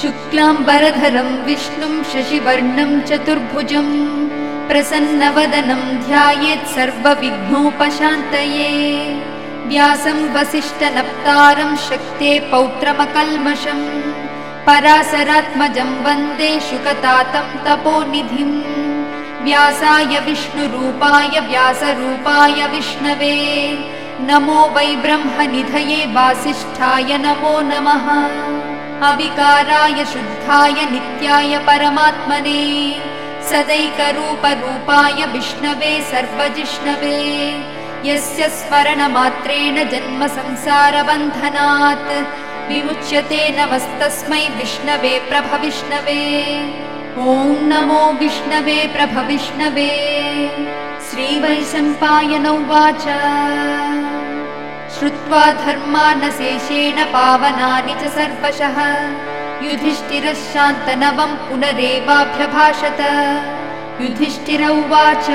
शुक्लाम्बरधरं विष्णुं शशिवर्णं चतुर्भुजम् प्रसन्नवदनं ध्यायेत् सर्वविघ्नोपशान्तये। व्यासं वसिष्ठनप्तारं शक्ते पौत्रमकल्मषम् परासरात्मजं वन्दे शुकतातं तपोनिधिम् व्यासाय विष्णुरूपाय व्यासरूपाय विष्णवे। नमो वै ब्रह्मनिधये वासिष्ठाय नमो नमः अविकाराय शुद्धाय नित्याय परमात्मने सदैकरूपरूपाय विष्णवे सर्वजिष्णवे। यस्य स्मरणमात्रेण जन्मसंसारबन्धनात् विमुच्यते नमस्तस्मै विष्णवे प्रभविष्णवे ॐ नमो विष्णवे प्रभविष्णवे श्रीवैशम्पायन उवाच श्रुत्वा धर्मानशेषेण पावनानि च सर्वशः। युधिष्ठिरः शान्तनवम् पुनरेवाभ्यभाषत। युधिष्ठिर उवाच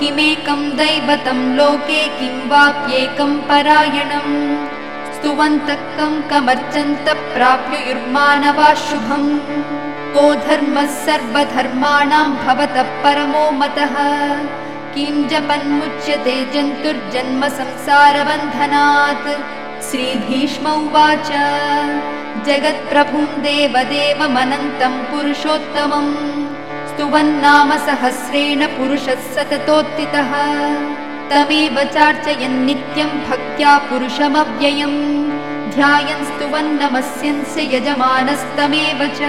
किमेकं दैवतं लोके किं वाप्येकं परायणम्? स्तुवन्तः कं कमर्चन्त प्राप्युर्मानवा शुभम् को धर्मः सर्वधर्माणां भवतः परमो मतः किं जपन्मुच्यते जन्तुर्जन्म संसारबन्धनात् श्रीभीष्म उवाच जगत्प्रभुं देवदेवमनन्तं पुरुषोत्तमम् स्तुवन्नाम सहस्रेण पुरुषः सततोत्थितः। तमेव चार्चयन्नित्यं भक्त्या पुरुषमव्ययम्। ध्यायन् स्तुवन्नमस्यन्स्य यजमानस्तमेव च।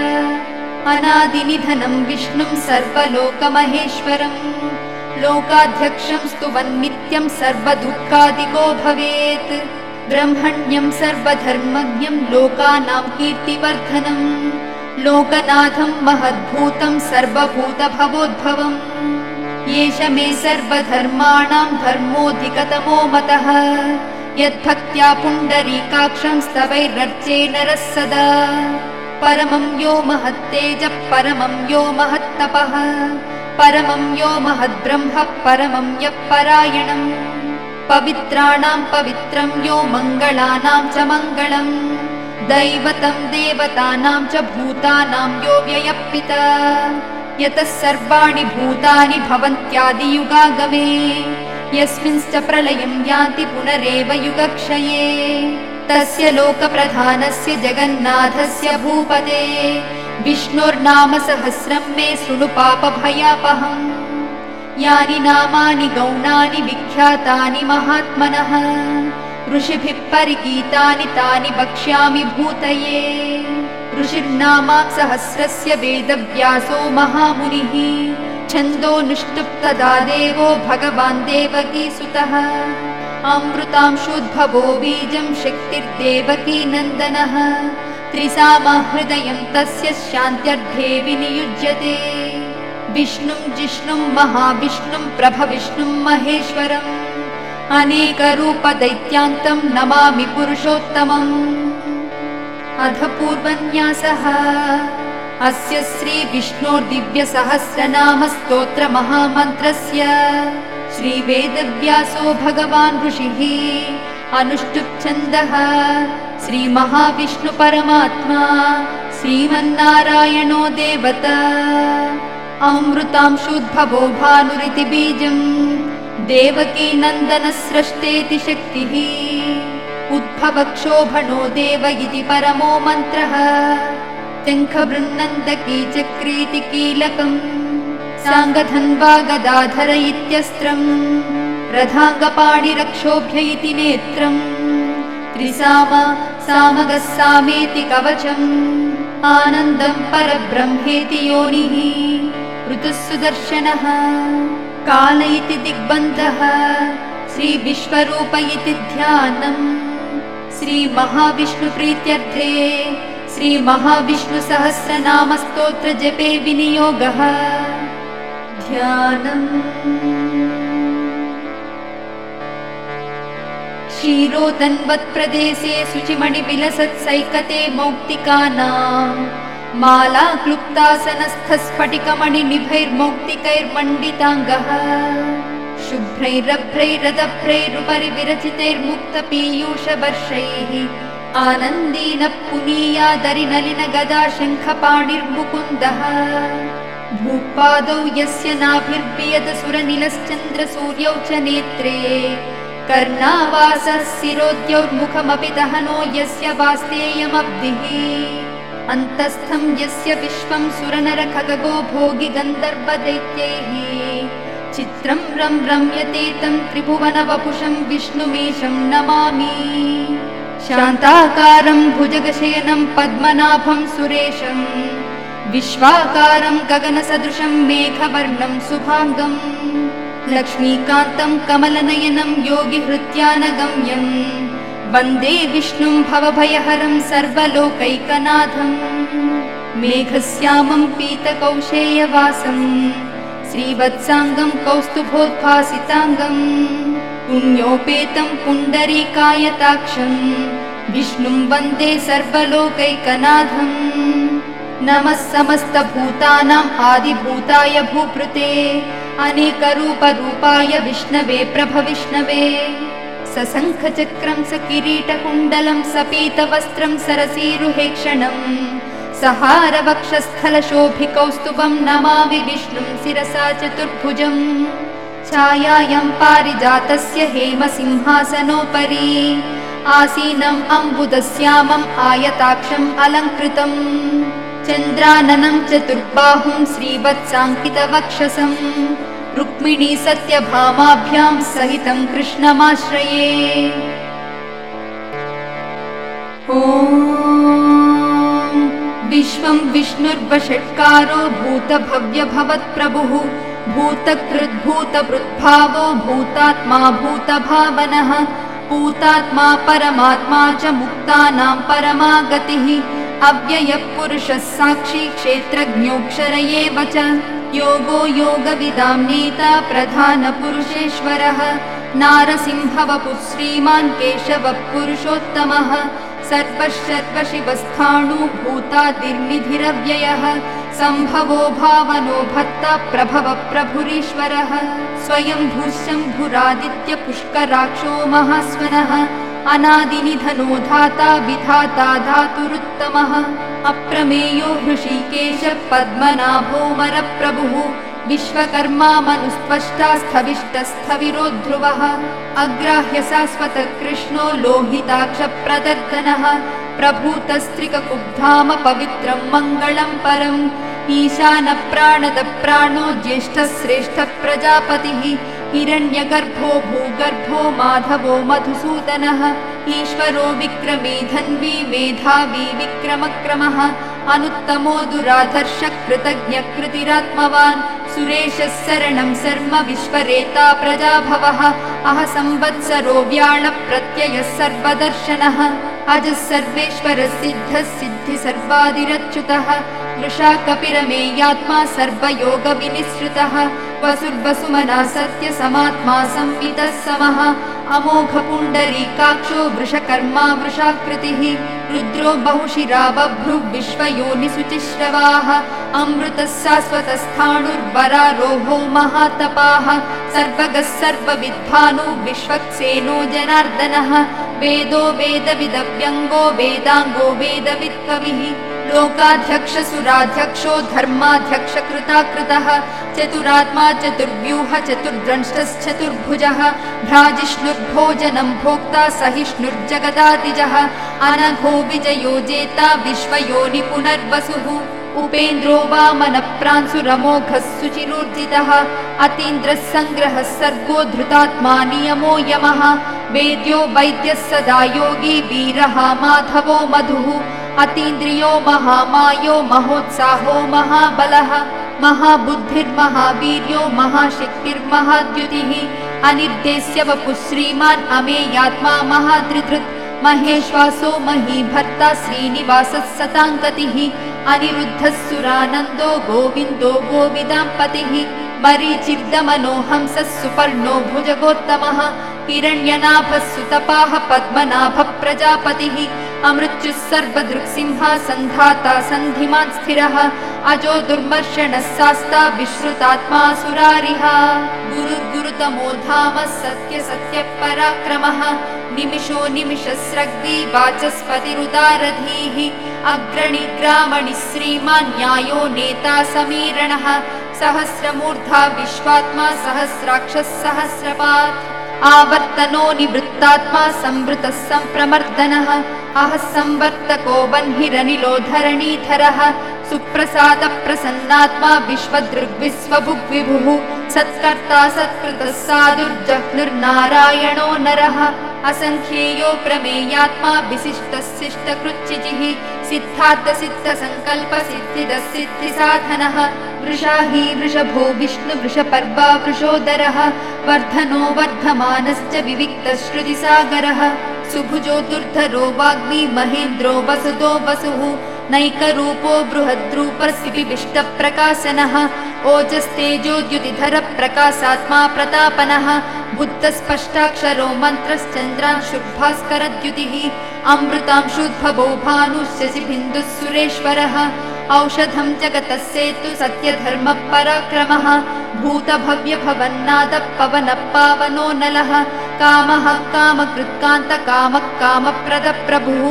अनादिनिधनं विष्णुं सर्वलोकमहेश्वरम् लोकाध्यक्षं स्तुवन्नित्यं सर्वदुःखादिको भवेत्। ब्रह्मण्यं सर्वधर्मज्ञं लोकानां कीर्तिवर्धनम् लोकनाथं महद्भूतं सर्वभूतभवोद्भवम् एष मे सर्वधर्माणां धर्मोऽधिकतमो मतः। यद्भक्त्या पुण्डरीकाक्षं स्तवैरर्चे नरः सदा। परमं यो महत्तेज परमं यो महत्तपः परमं यो महद्ब्रह्म परमं यः परायणम्। पवित्राणां पवित्रं यो मङ्गलानां च मङ्गलम्। दैवतं देवतानां च भूतानां यो व्ययपिता। यतः सर्वाणि भूतानि भवन्त्यादियुगागमे। यस्मिंश्च प्रलयं यान्ति पुनरेव युगक्षये। तस्य लोकप्रधानस्य जगन्नाथस्य भूपते विष्णोर्नाम सहस्रं मे पापभयापहम्। यानि नामानि गौणानि विख्यातानि महात्मनः। ऋषिभिः परिगीतानि तानि वक्ष्यामि भूतये। ऋषिर्नामा सहस्रस्य वेदव्यासो महामुनिः। छन्दोऽनुष्टुप्तदा देवो भगवान् देवकीसुतः। अमृतांशुद्भवो बीजं शक्तिर्देवकी नन्दनः त्रिसामहृदयं तस्य शान्त्यर्थे विनियुज्यते। विष्णुं जिष्णुं महाविष्णुं प्रभविष्णुं महेश्वरम्। अनेकरूपदैत्यान्तं नमामि पुरुषोत्तमम्। अध पूर्वन्यासः। अस्य श्रीविष्णोर्दिव्यसहस्रनामस्तोत्रमहामन्त्रस्य। श्रीवेदव्यासो भगवान् ऋषिः अनुष्टुप्छन्दः श्रीमहाविष्णुपरमात्मा श्रीमन्नारायणो देवता। अमृतांशुद्भवो भानुरिति बीजम् देवकी नन्दनस्रष्टेति शक्तिः। उद्भवक्षोभणो देव इति परमो मन्त्रः। शङ्खबृन्नन्दकी चक्रीति कीलकम् साङ्गधन्वा गदाधर इत्यस्त्रम् रथाङ्गपाणिरक्षोभ्य इति नेत्रम् त्रिसाम सामगः सामेति कवचम् आनन्दम् परब्रह्मेति योनिः ऋतुः सुदर्शनः काल इति दिग्बन्धः श्रीविश्वरूप इति ध्यानम् श्रीमहाविष्णुप्रीत्यर्थे श्रीमहाविष्णुसहस्रनामस्तोत्रजपे विनियोगः। ध्यानम् क्षीरोदन्वत्प्रदेशे शुचिमणिविलसत्सैकते मौक्तिकानाम् माला क्लुप्तासनस्थस्फटिकमणिनिभैर्मौक्तिकैर्मण्डिताङ्गः शुभ्रैरभ्रैरदभ्रैरुपरि विरचितैर्मुक्तपीयूषवर्षैः आनन्दीन पुनीयादरिनलिन गदा शङ्खपाणिर्मुकुन्दः भूपादौ यस्य नाभिर्वियदसुरनिलश्चन्द्रसूर्यौ च नेत्रे कर्णावासः शिरोद्यौर्मुखमपि दहनो यस्य वास्तेयमब्धिः। अन्तस्थं यस्य विश्वं सुरनरखगो भोगि गन्धर्वदैत्यैः। चित्रं रं रम्यते तं त्रिभुवनवपुषं विष्णुमेशं नमामि। शान्ताकारं भुजगशयनं पद्मनाभं सुरेशम् विश्वाकारं गगनसदृशं मेघवर्णं शुभाङ्गम् लक्ष्मीकान्तं कमलनयनं योगिहृत्यानगम्यम् वन्दे विष्णुं भवभयहरं सर्वलोकैकनाथम्। मेघश्यामं पीतकौशेयवासम्। श्रीवत्साङ्गं कौस्तुभोद्भासिताङ्गम्। पुण्योपेतं पुण्डरीकायताक्षम्। विष्णुं वन्दे सर्वलोकैकनाथम्। नमः समस्तभूतानाम् आदिभूताय भूपृते अनेकरूपरूपाय विष्णवे प्रभविष्णवे सशङ्खचक्रं स किरीटकुण्डलं स पीतवस्त्रं सरसीरुहेक्षणम् सहारवक्षस्थलशोभिकौस्तुभं नमामि विष्णुं शिरसा चतुर्भुजम्। छायायं पारिजातस्य हेमसिंहासनोपरि। आसीनम् अम्बुदस्यामम् आयताक्षम् अलङ्कृतम् चन्द्राननं चतुर्बाहुं श्रीवत्साङ्कितवक्षसं रुक्मिणी सत्यभामाभ्यां सहितं कृष्णमाश्रये। ॐ विश्वं विष्णुर्वषट्कारो भूतभव्यभवत्प्रभुः भूतकृद्भूतभृद्भावो भूतात्मा भूतभावनः भूतात्मा परमात्मा च मुक्तानां परमागतिः अव्ययपुरुषः साक्षी क्षेत्रज्ञोऽक्षर एव च। योगो योगविदां नेता प्रधानपुरुषेश्वरः। नारसिंहवपुः श्रीमान् केशवः पुरुषोत्तमः सर्वशर्वशिवस्थाणुभूतादिर्निधिरव्ययः। सम्भवो भावनो भक्ता प्रभव प्रभुरीश्वरः। स्वयं भूशम्भुरादित्यपुष्कराक्षो महास्वनः अनादिनिधनो धाता विधाता धातुरुत्तमः। अप्रमेयो हृषीकेश पद्मनाभोमरप्रभुः। विश्वकर्मा मनुस्पष्टा स्थविष्टस्थविरो ध्रुवः अग्राह्य शाश्वत कृष्णो लोहिताक्षप्रदर्दनः प्रभूतस्त्रिककुब्धाम पवित्रं मङ्गलं परम्। ईशानप्राणदप्राणो ज्येष्ठश्रेष्ठः प्रजापतिः हिरण्यगर्भो भूगर्भो माधवो मधुसूदनः ईश्वरो विक्रमे धन्वी मेधावी विक्रमक्रमः अनुत्तमो दुराधर्ष कृतज्ञकृतिरात्मवान् सुरेशः शरणं शर्म विश्वरेता प्रजाभवः अह संवत्सरो व्याळप्रत्ययः सर्वदर्शनः अजः सर्वेश्वरः सिद्धः सिद्धि सर्वादिरच्युतः वृषा कपिरमेयात्मा सर्वयोगविनिःसृतः। वसुर्वसुमना सत्यसमात्मा संवितः समः। अमोघपुण्डरीकाक्षो वृषकर्मा वृषाकृतिः। रुद्रो बहुशिरा बभ्रुः विश्वयोनिसुचिश्रवाः अमृतः शाश्वतस्थाणुर्वरारोहो महातपाः। सर्वगः सर्वविद्भानो विश्वक्सेनो जनार्दनः। वेदो वेदविदव्यङ्गो वेदाङ्गो वेदवित्कविः लोकाध्यक्षसुराध्यक्षो धर्माध्यक्षकृताकृतः चतुरात्मा चतुर्व्यूह चतुर्द्रंष्टश्चतुर्भुजः भ्राजिष्णुर्भोजनं भोक्ता सहिष्णुर्जगदातिजः अनघो विजयो जेता विश्वयोनि पुनर्वसुः उपेन्द्रो वामनप्रांसुरमोघः सुचिरूर्जितः अतीन्द्रः सङ्ग्रहः सर्गो धृतात्मा नियमो यमः वेद्यो वैद्यः सदा योगी वीरः माधवो मधुः अतीन्द्रियो महामायो महोत्साहो महाबलः महाबुद्धिर्महावीर्यो महाशक्तिर्महाद्युतिः अनिर्देश्य वपुः श्रीमान् अमेयात्मा महादृधृत् महेश्वासो महीभर्ता श्रीनिवासः सताङ्गतिः अनिरुद्धः सुरानन्दो गोविन्दो गोविदाम्पतिः हंसः सुपर्णो भुजगोत्तमः हिरण्यनाभः सुतपाः पद्मनाभः प्रजापतिः अमृत्युः सर्वदृक्सिंहा सन्धाता सन्धिमान् स्थिरः अजो दुर्मर्षणः शास्ता विश्रुतात्मा सुरारिः गुरुर्गुरुतमो धाम सत्य सत्य पराक्रमः निमिषो निमिषस्रग्वी वाचस्पतिरुदारधीः। अग्रणि ग्रामणि श्रीमान् न्यायो नेता समीरणः। सहस्रमूर्धा विश्वात्मा सहस्राक्षः सहस्रपात्। आवर्तनो निवृत्तात्मा संवृतः सम्प्रमर्दनः अह संवर्तको बह्निरनिलो धरणीधरः सुप्रसादप्रसन्नात्मा विश्वदृग्विश्वभुग्विभुः सत्कर्ता सत्कृतः साधुर्जह्नुर्नारायणो नरः। असङ्ख्येयो प्रमेयात्मा विशिष्टशिष्टकृच्चिजिः सिद्धिदसिद्धिसाधनः वृषा हि वृषभो विष्णुवृषपर्वा वृषोदरः वर्धनो वर्धमानश्च विविक्तश्रुतिसागरः। सुभुजो दुर्धरो वाग्मी महेन्द्रो वसुतो वसुः नैकरूपो बृहद्रूपस्विविष्टप्रकाशनः ओजस्तेजोद्युतिधरप्रकाशात्मा प्रतापनः बुद्धस्पष्टाक्षरो मन्त्रश्चन्द्रांशुभास्करद्युतिः अमृतांशुद्भवो भानुशशिबिन्दुः सुरेश्वरः औषधं जगतः सेतु सत्यधर्मपराक्रमः भूतभव्यभवन्नादः पवनः पावनो नलः कामः कामकृत्कान्तकामः कामप्रदप्रभुः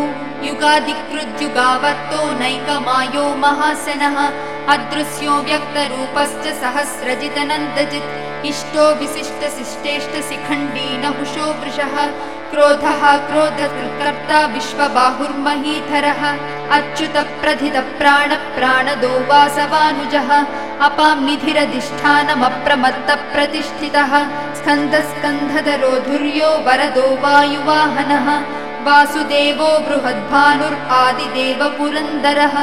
युगादिकृद्युगावर्तो नैकमायो महासनः अदृश्यो व्यक्तरूपश्च सहस्रजितनन्दजित्। इष्टो विशिष्टशिष्टेष्टशिखण्डी नहुषो वृषः। क्रोधः क्रोधकृत्कर्ता विश्वबाहुर्महीधरः अच्युतप्रथितप्राणप्राणदो वासवानुजः। अपां निधिरधिष्ठानमप्रमत्तप्रतिष्ठितः। स्कन्धस्कन्धधरो धुर्यो वरदो वायुवाहनः वासुदेवो बृहद्भानुर् आदिदेव पुरन्दरः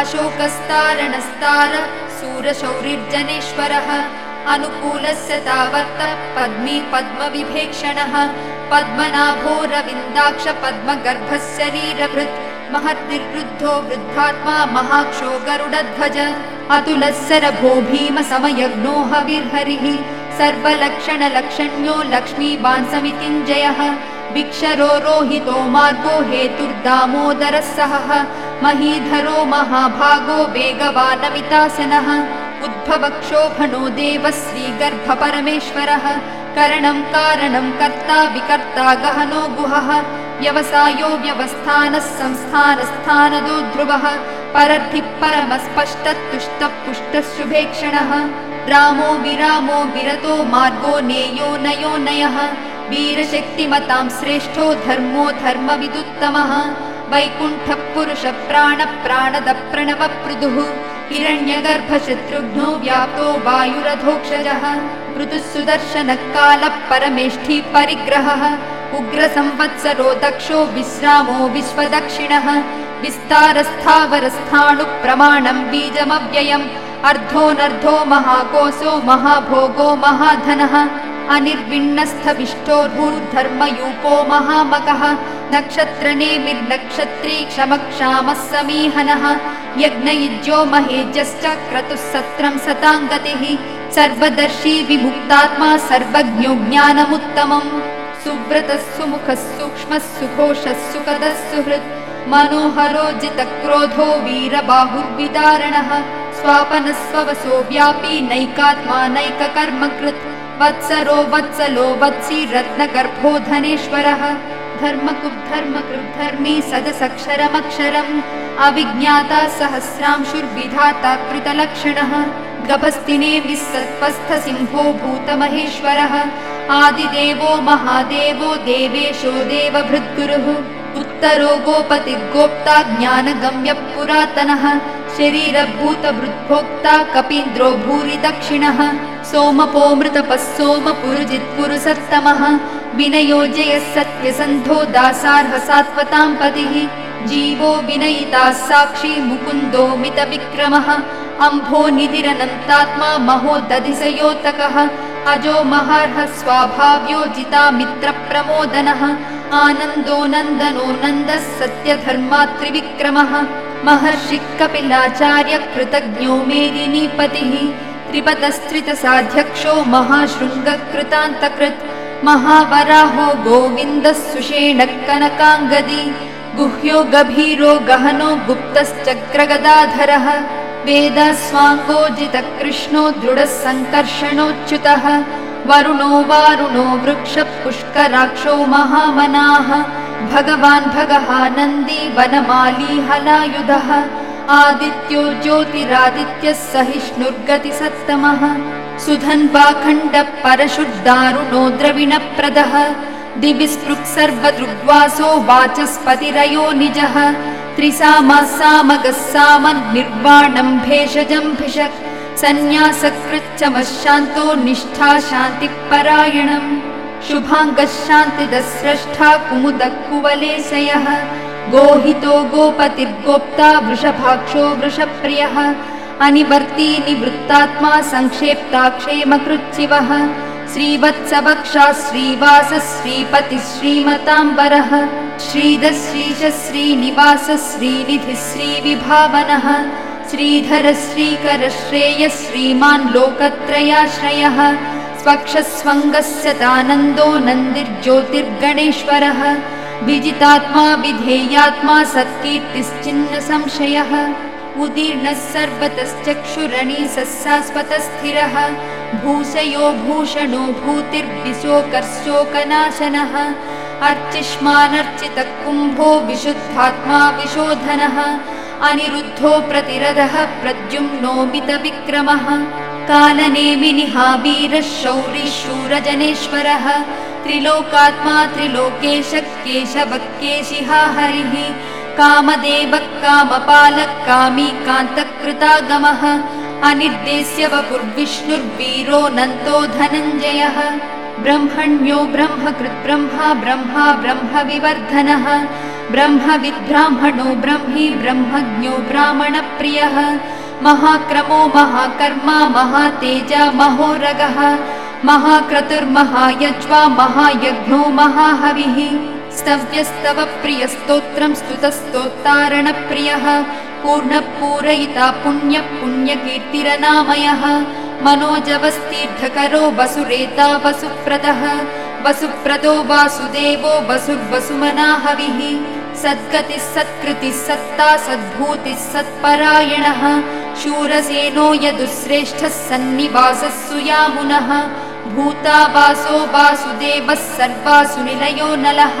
अशोकस्तारणस्तार सूरशौरिर्जनेश्वरः अनुकूलस्य तावत्त पद्मी पद्मविभेक्षणः पद्मनाभो पद्मगर्भः शरीरभृत् महद्निर्वृद्धो वृद्धात्मा महाक्षो गरुडध्वज अतुलः भीमसमयज्ञो हविर्हरिः सर्वलक्षणलक्षण्यो लक्ष्मीवान् समितिञ्जयः विक्षरो रोहितो मार्गो हेतुर्दामोदरः सहः। महीधरो महाभागो वेगवानमितासनः। उद्भवक्षोभणो देवः श्रीगर्भपरमेश्वरः। करणं कारणं कर्ता विकर्ता गहनो गुहः। व्यवसायो व्यवस्थानः संस्थानस्थानदो ध्रुवः। परर्थिः परमस्पष्टतुष्टः शुभेक्षणः। रामो विरामो विरतो मार्गो नेयो नयो नयः वीरशक्तिमतां श्रेष्ठो धर्मो धर्मविदुत्तमः। वैकुण्ठः पुरुषप्राणप्राणदप्रणवपृदुः हिरण्यगर्भशत्रुघ्नो व्याप्तो वायुरधोक्षजः कालः परमेष्ठी परिग्रहः। उग्रसंवत्सरो दक्षो विश्रामो विश्वदक्षिणः। विस्तारस्थावरस्थाणुप्रमाणं बीजमव्ययम् अर्धोऽनर्धो महाकोशो महाभोगो महाधनः अनिर्विण्णस्थविष्टोर्भूर्धर्मयूपो महामकः नक्षत्रनेमिर्नक्षत्री क्षमक्षामः समीहनः यज्ञयुज्यो महेजश्च क्रतुः सत्रं सतां गतिः सर्वदर्शी विमुक्तात्मा सर्वज्ञो ज्ञानमुत्तमम् सुव्रतः सुमुखः सूक्ष्मः सुघोषः सुखदः सुहृत् मनोहरो जितक्रोधो वीरबाहुर्विदारणः स्वापनस्ववसो व्यापी नैकात्मा नैककर्मकृत्। वत्सरो वत्सलो वत्सी रत्नगर्भो धनेश्वरः। धर्मकुद्धर्मकृद्धर्मी सदसक्षरमक्षरम्। अविज्ञाता सहस्रांशुर्विधाता कृतलक्षणः। गभस्तिने विस्सत्पस्थसिंहो भूतमहेश्वरः। आदिदेवो महादेवो देवेशो देवभृद्गुरुः। उत्तरो गोपतिर्गोप्ता ज्ञानगम्यः पुरातनः शरीरभूतभृद्भोक्ता कपीन्द्रो भूरि दक्षिणः सोमपोमृतपः सोमपुरुजित्पुरुसत्तमः विनयोजयः सत्यसन्धो दासार्हसात्वतां पतिः जीवो विनयिताः साक्षी मुकुन्दो मितविक्रमः अम्भो निधिरनन्तात्मा महो दधिसयोतकः अजो महार्ह स्वाभाव्योजिता मित्रप्रमोदनः आनन्दो नन्दनो नन्दः सत्यधर्मात्रिविक्रमः महर्षिः कपिलाचार्य कृतज्ञो मेदिनीपतिः त्रिपतस्त्रितसाध्यक्षो महाशृङ्गकृतान्तकृत् महावराहो गोविन्दः सुषेणः कनकाङ्गदी गुह्यो गभीरो गहनो गुप्तश्चक्रगदाधरः वेदस्वाङ्गोजितकृष्णो दृढः सङ्कर्षणोच्युतः वरुणो वारुणो वृक्षपुष्कराक्षो महामनाः भगवान् भगः नन्दी वनमाली हलायुधः आदित्यो ज्योतिरादित्यः सहिष्णुर्गतिसत्तमः सुधन्वाखण्ड परशुर्दारुणो द्रविणप्रदः दिविस्पृक् सर्वदृग्वासो वाचस्पतिरयो निजः। त्रिसामः सामगः सामन्निर्वाणम् भेषजम्भिषक् सन्न्यासकृच्छमशान्तो निष्ठा शान्तिपरायणम् शुभाङ्गः शान्तिदस्रष्टा कुमुदः कुवलेशयः गोहितो गोपतिर्गोप्ता वृषभाक्षो वृषप्रियः। अनिवर्ती निवृत्तात्मा संक्षेप्ता क्षेमकृच्छिवः। श्रीवत्सवक्षा श्रीवासः श्रीपतिः श्रीमताम्बरः। श्रीधश्रीश श्रीनिवास श्रीनिधिः श्रीविभावनः। श्रीधर श्रीकर श्रेय श्रीमान् लोकत्रयाश्रयः स्वक्षस्वङ्गस्य तानन्दो नन्दिर्ज्योतिर्गणेश्वरः विजितात्मा विधेयात्मा सत्कीर्तिश्चिन्न संशयः उदीर्णः सर्वतश्चक्षुरणी शाश्वतस्थिरः भूषयो भूषणो भूतिर्विशोकर्शोकनाशनः अर्चिष्मानर्चितः कुम्भो विशुद्धात्मा विशोधनः अनिरुद्धो प्रतिरथः प्रद्युम्नोमितविक्रमः कालनेमिनिहावीरः शौरिशूरजनेश्वरः त्रिलोकात्मा त्रिलोकेश केशवक्केशिहा हरिः कामदेवः कामपालः कामी कान्तकृतागमः अनिर्देश्य वपुर्विष्णुर्वीरो नन्तो धनञ्जयः। ब्रह्मण्यो ब्रह्मकृद्ब्रह्मा ब्रह्मा ब्रह्मविवर्धनः। ब्रह्मविद्ब्राह्मणो ब्रह्मी ब्रह्मज्ञो ब्राह्मणप्रियः महाक्रमो महाकर्मा महातेजा महोरगः महाक्रतुर्महायज्वा महायज्ञो महाहविः स्तव्यस्तव प्रियस्तोत्रम् स्तुतस्तोत्तारणप्रियः पूर्णपूरयिता पुण्यपुण्यकीर्तिरनामयः। मनोजवस्तीर्थकरो वसुरेता वसुप्रदः वसुप्रदो वासुदेवो वसुर्वसुमनाहविः सद्गतिः सत्कृतिः सत्ता सद्भूतिः सत्परायणः शूरसेनो यदुश्रेष्ठः सन्निवासः सुयामुनः भूता वासो वासुदेवः सर्वासु निलयो नलः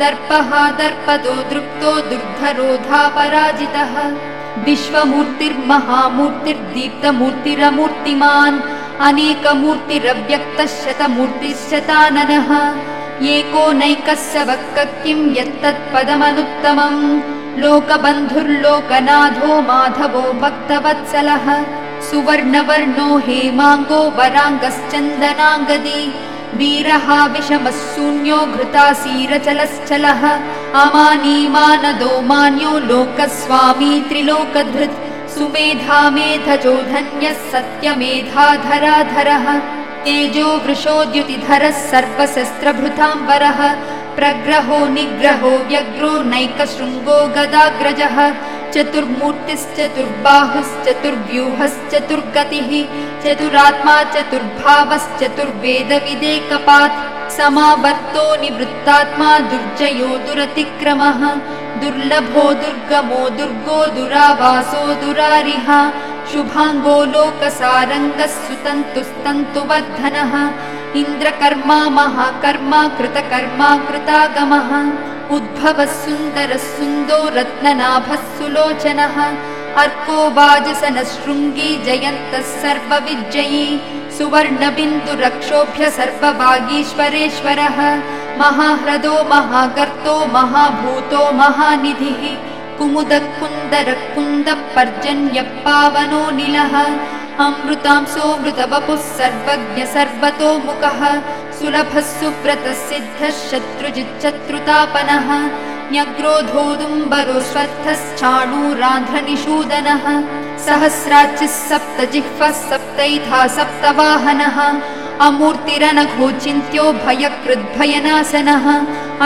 दर्पः दर्पदो दृप्तो दुर्धरोधा पराजितः विश्वमूर्तिर्महामूर्तिर्दीप्तमूर्तिरमूर्तिमान् अनेकमूर्तिरव्यक्तः शतमूर्तिश्शताननः एकोनैकस्य वक्क किम् यत्तत्पदमनुत्तमम्। लोकबन्धुर्लोकनाथो माधवो भक्तवत्सलः। सुवर्णवर्णो हेमाङ्गो वराङ्गश्चन्दनाङ्गदी। शून्यो घृतासीरचलश्चलः। अमानीमानदो मान्यो लोकस्वामी त्रिलोकधृत्। सुमेधा मेधजो धन्यः सत्यमेधाधराधरः तेजो वृषोद्युतिधरः सर्वशस्त्रभृताम्बरः प्रग्रहो निग्रहो व्यग्रो नैकशृङ्गो गदाग्रजः चतुर्मूर्तिश्चतुर्बाहुश्चतुर्व्यूहश्चतुर्गतिः चतुरात्मा चतुर्भावश्चतुर्वेदविदेकपात् समावर्तो निवृत्तात्मा दुर्जयो दुरतिक्रमः दुर्लभो दुर्गमो दुर्गो दुरावासो दुरारिः शुभाङ्गो लोकसारङ्गः सुतन्तुस्तन्तुवर्धनः इन्द्रकर्मा महाकर्मा कृतकर्मा कृतागमः उद्भवः सुन्दरः सुन्दो रत्ननाभः सुलोचनः अर्को वाजसनः शृङ्गी जयन्तः सर्वविजयी सुवर्णबिन्दुरक्षोभ्य सर्वभागीश्वरेश्वरः महाह्रदो महागर्तो महाभूतो महानिधिः कुमुदः कुन्दरः कुन्दः पर्जन्यः पावनो निलः। अमृतांसोऽमृतवपुः सर्वज्ञ सर्वतोमुखः सुलभः सुव्रतः सिद्धः शत्रुजिच्चत्रुतापनः न्यग्रोधोदुम्बरो स्वर्थश्चाणूरान्ध्रनिषूदनः सहस्राचिः सप्त सप्तवाहनः अमूर्तिरनघोचिन्त्यो भयकृद्भयनाशनः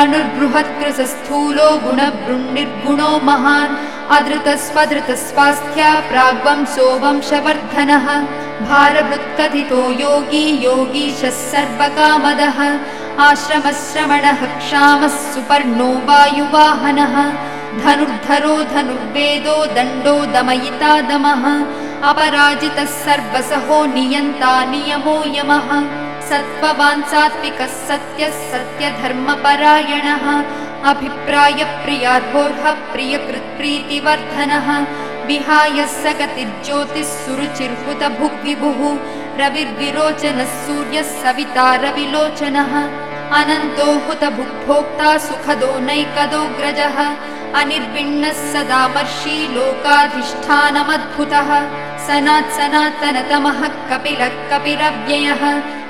अणुर्बृहत्कृशस्थूलो गुणबृन्निर्गुणो महान् अधृतस्वधृतस्वास्थ्या प्राग्वंसो वंशवर्धनः भारभृत्कथितो योगी योगीशः सर्वकामदः आश्रमश्रवणः क्षामः सुपर्णो वायुवाहनः धनुर्धरो धनुर्वेदो दण्डो दमयिता दमः अपराजितः सर्वसहो नियन्ता नियमो यमः। सत्त्ववान् सात्विकः सत्यः सत्यधर्मपरायणः। अभिप्रायप्रियार्होर्ह प्रियकृत्प्रीतिवर्धनः विहाय स गतिर्ज्योतिः सुरुचिर्हुतभुग्विभुः रविर्विरोचनः सूर्यः सविता रविलोचनः। अनन्तो हुतभुग्भोक्ता सुखदो नैकदोऽग्रजः अनिर्विण्णः सदामर्षी लोकाधिष्ठानमद्भुतः सनात् सनातनतमः कपिलः कपिरव्ययः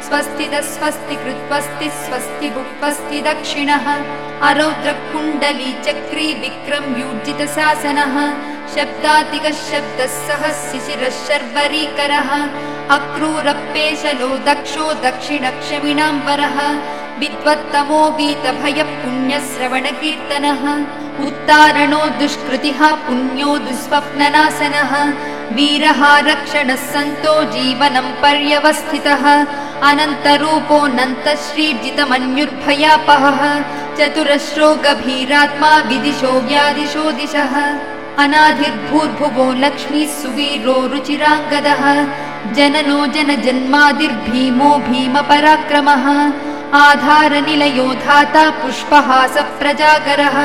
स्वस्तितः स्वस्ति कृत्वस्ति स्वस्ति दक्षिणः अरौद्रकुण्डली चक्री विक्रम्यूर्जितशासनः शब्दातिकः शब्दः सह शिशिरः शर्वरीकरः अक्रूरपेशलो दक्षो दक्षिणक्षमिणाम्बरः विद्वत्तमो पुण्यश्रवणकीर्तनः उत्तारणो दुष्कृतिः पुण्यो दुःस्वप्ननाशनः वीरः रक्षणः सन्तो जीवनं पर्यवस्थितः। अनन्तरूपोऽनन्तश्रीर्जितमन्युर्भयापहः चतुरश्रो गभीरात्मा विदिशो व्यादिशो दिशः। अनाधिर्भूर्भुवो लक्ष्मीः सुवीरो रुचिराङ्गदः। जननो जनजन्मादिर्भीमो भीमपराक्रमः। आधारनिलयो धाता पुष्पहासप्रजागरः।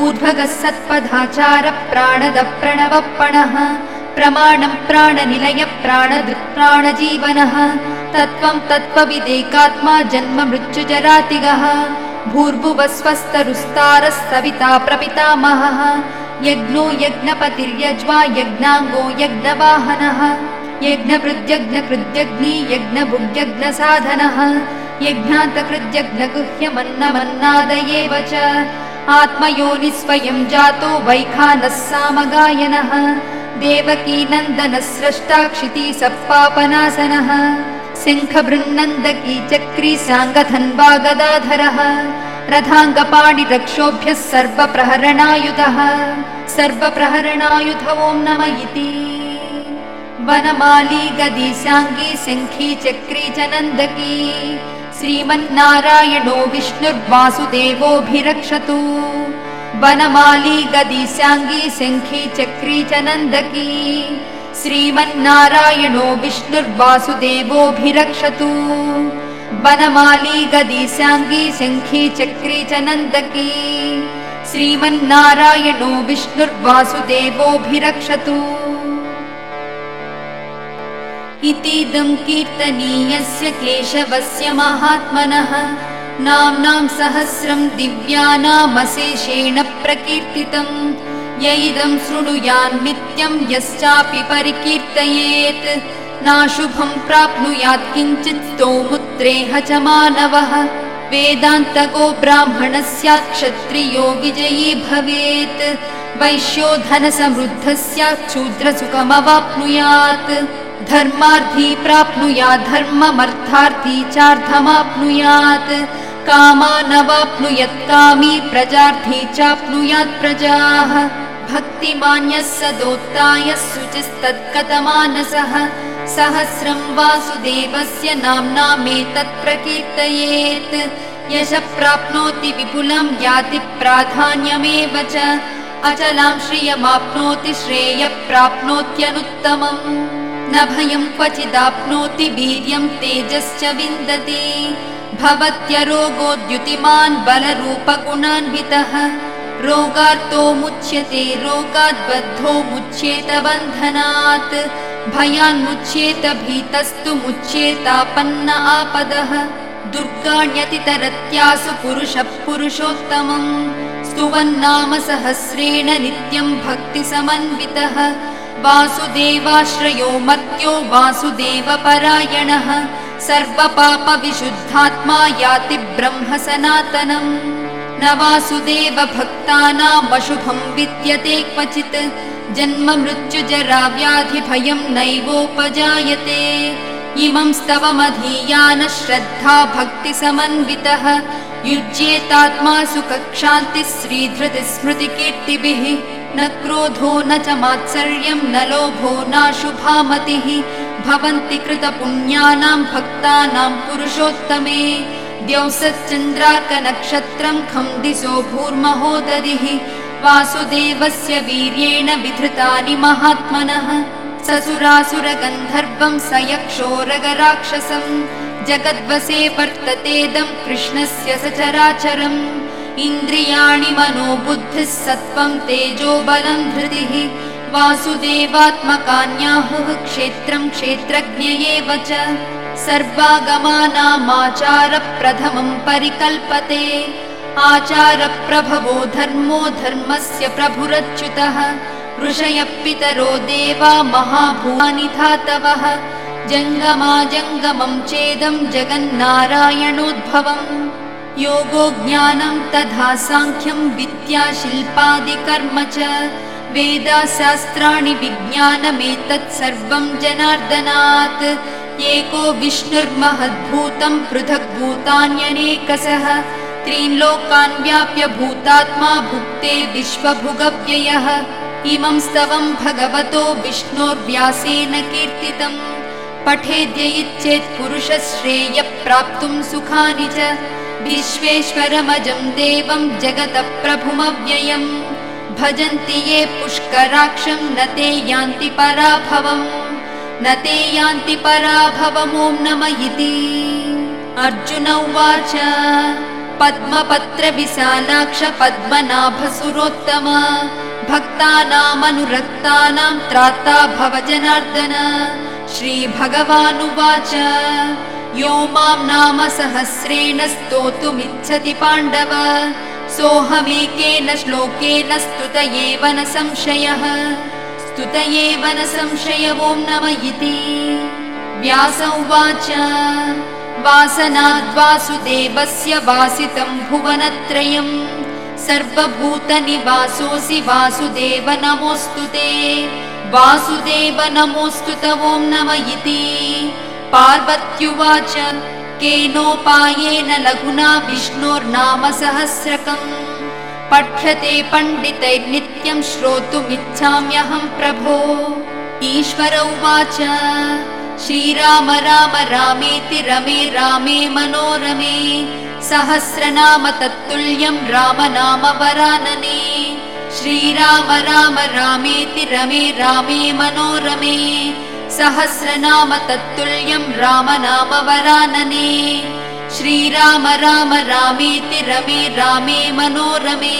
ऊर्ध्वगः सत्पथाचारप्राणदप्रणवपणः प्रमाणं प्राणनिलय प्राणदृक्प्राणजीवनः तत्त्वं तत्त्वविदेकात्मा जन्म मृत्युजरातिगः। भूर्भुवस्वस्तरुस्तारः सविता प्रपितामहः। यज्ञो यज्ञपतिर्यज्वा यज्ञाङ्गो यज्ञवाहनः। यज्ञकृत्यज्ञकृत्यग्नि यज्ञभुग्यज्ञसाधनः। यज्ञान्तकृत्यज्ञगुह्यमन्नमन्नादयेव च। आत्मयोनिस्वयं जातो वैखानः सामगायनः देवकीनन्दनः स्रष्टा क्षिति सप्पापनासनः सिंहबृन्नन्दकी चक्री साङ्गधन्वा गदाधरः रथाङ्गपाणिरक्षोभ्यः सर्वप्रहरणायुधः सर्वप्रहरणायुध ॐ नम इति। वनमाली गदी साङ्गी सिंखी चक्री च नन्दकी श्रीमन्नारायणो विष्णुर्वासुदेवोऽभिरक्षतु वनमाली गदी साङ्गी सिंखी चक्री च नन्दकी। श्रीमन्नारायणो विष्णुर्वासुदेवोऽभिरक्षतु। वनमाली गदी साङ्गी सिंखी चक्री च नन्दकी। श्रीमन्नारायणो विष्णुर्वासुदेवोऽभिरक्षतु। इतीदं कीर्तनीयस्य केशवस्य महात्मनः नाम्नां सहस्रं दिव्यानामशेषेण प्रकीर्तितम् य इदं नित्यं यश्चापि परिकीर्तयेत्। नाशुभं प्राप्नुयात् किञ्चित् स्तोमुत्रेह च मानवः। वेदान्तको ब्राह्मणः स्यात् क्षत्रियो विजयी भवेत्। वैश्यो धनसमृद्धः स्यात् शूद्रसुखमवाप्नुयात्। धर्मार्थी प्राप्नुयात् धर्ममर्थार्थी चार्थमाप्नुयात् कामानवाप्नुयत् कामी प्रजार्थी चाप्नुयात् प्रजाः। भक्तिमान्यः सदोत्ताय शुचिस्तत्कतमानसः सहस्रं वासुदेवस्य नाम्नामेतत् प्रकीर्तयेत् यश प्राप्नोति विपुलं याति प्राधान्यमेव च। अचलां श्रियमाप्नोति श्रेय प्राप्नोत्यनुत्तमम् न भयं क्वचिदाप्नोति वीर्यं तेजश्च विन्दति भवत्यरोगोद्युतिमान् बलरूपगुणान्वितः। रोगार्तो मुच्यते रोगाद्बद्धो मुच्येत बन्धनात्। भयान्मुच्येत भीतस्तु मुच्येतापन्न आपदः। दुर्गाण्यतितरत्यासु पुरुषः पुरुषोत्तमम् स्तुवन्नाम सहस्रेण नित्यं भक्तिसमन्वितः। वासुदेवाश्रयो मर्त्यो वासुदेवपरायणः सर्वपापविशुद्धात्मा याति ब्रह्म सनातनम् न वासुदेवभक्तानामशुभं विद्यते क्वचित्। जन्म मृत्युजरा व्याधिभयं नैवोपजायते इमं स्तवमधीयानः श्रद्धा भक्तिसमन्वितः युज्येतात्मा सुखक्षान्तिः श्रीधृतिस्मृतिकीर्तिभिः न क्रोधो न च मात्सर्यं न लोभो नाशुभामतिः भवन्ति कृतपुण्यानां भक्तानां पुरुषोत्तमे द्यौसच्चन्द्रार्कनक्षत्रं दिशो भूर्महोदरिः वासुदेवस्य वीर्येण विधृतानि महात्मनः ससुरासुरगन्धर्वं स यक्षोरगराक्षसम् जगद्वसे वर्ततेदं कृष्णस्य सचराचरम्। इन्द्रियाणि मनो बुद्धिः सत्त्वं तेजो बलं धृतिः। वासुदेवात्मकान्याहुः क्षेत्रं क्षेत्रज्ञ एव च। सर्वागमानामाचारप्रथमं परिकल्पते। आचारप्रभवो धर्मो धर्मस्य प्रभुरच्युतः ऋषयः पितरो देवा महाभूनि धातवः। जङ्गमाजङ्गमं चेदं जगन्नारायणोद्भवम्। योगो ज्ञानं तथा साङ्ख्यं विद्याशिल्पादिकर्म च। वेदाशास्त्राणि विज्ञानमेतत् सर्वं जनार्दनात्। एको विष्णुर्महद्भूतं पृथग्भूतान्यनेकसः व्याप्य भूतात्मा भुक्ते विश्वभुगव्ययः इमं स्तवं भगवतो विष्णोर्व्यासेन कीर्तितम् पठेद्य इच्छेत् पुरुषश्रेयः प्राप्तुं सुखानि च। विश्वेश्वरमजं देवं जगतप्रभुमव्ययम् भजन्ति ये पुष्कराक्षं न ते यान्ति पराभवम्। न ते यान्ति पराभवमों नम इति। अर्जुन उवाच पद्मपत्रविशालाक्ष पद्मनाभसुरोत्तम भक्तानामनुरक्तानां त्राता भव जनार्दन श्रीभगवानुवाच। यो मां नाम सहस्रेण स्तोतुमिच्छति पाण्डव सोऽहमेकेन श्लोकेन स्तुत एव न संशयः। स्तुत एव न संशय ॐ नम इति। व्यास उवाच। वासनाद्वासुदेवस्य वासितं भुवनत्रयम् सर्वभूतनिवासोऽसि वासुदेव नमोऽस्तु ते। वासुदेव नमोऽस्तु ॐ नम इति। पार्वत्युवाच केनोपायेन लघुना विष्णोर्नाम सहस्रकम्। पठ्यते पण्डितैर्नित्यं श्रोतुमिच्छाम्यहं प्रभो। ईश्वर उवाच श्रीराम राम रामेति रमे रामे मनोरमे सहस्रनाम तत्तुल्यं राम नाम वरानने। श्रीराम राम रामेति रमे रामे मनोरमे सहस्रनाम तत्तुल्यं राम नाम वरानने। श्रीराम राम रामेति रमे रामे मनोरमे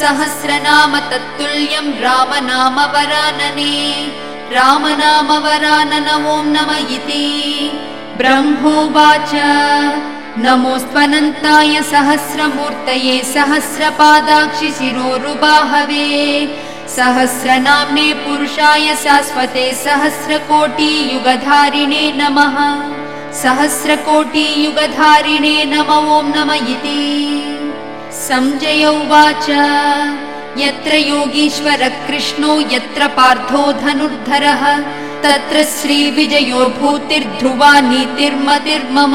सहस्रनाम तत्तुल्यं राम नाम वरानने राम नाम वरानन ॐ नम इति। ब्रह्मोवाच। नमोऽस्त्वनन्ताय सहस्रमूर्तये सहस्रपादाक्षि शिरोरुबाहवे। सहस्रनाम्ने पुरुषाय शाश्वते सहस्रकोटियुगधारिणे नमः। सहस्रकोटियुगधारिणे नम ॐ नम इति। संजय उवाच यत्र योगीश्वर कृष्णो यत्र पार्थो धनुर्धरः तत्र श्रीविजयो भूतिर्ध्रुवा नीतिर्मतिर्मम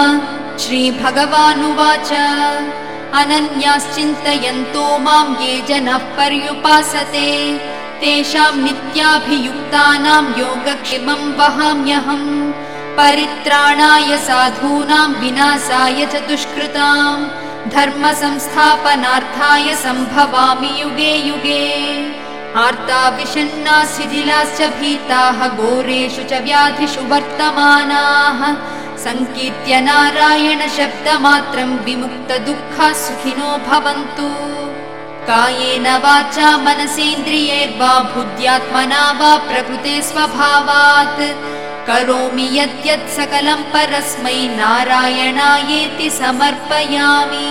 श्रीभगवानुवाच। अनन्याश्चिन्तयन्तो मां ये जनः पर्युपासते। तेषां नित्याभियुक्तानां योगक्षेमं वहाम्यहम्। परित्राणाय साधूनां विनाशाय च दुष्कृतां धर्मसंस्थापनार्थाय सम्भवामि युगे युगे। आर्ता विषण्णा शिथिलाश्च भीताः घोरेषु च व्याधिषु वर्तमानाः। सङ्कीर्त्य नारायण विमुक्तदुःखा सुखिनो भवन्तु। कायेन वाचा मनसेन्द्रियैर्वा बुद्ध्यात्मना वा प्रकृते स्वभावात् करोमि यद्यत् सकलं परस्मै नारायणायेति समर्पयामि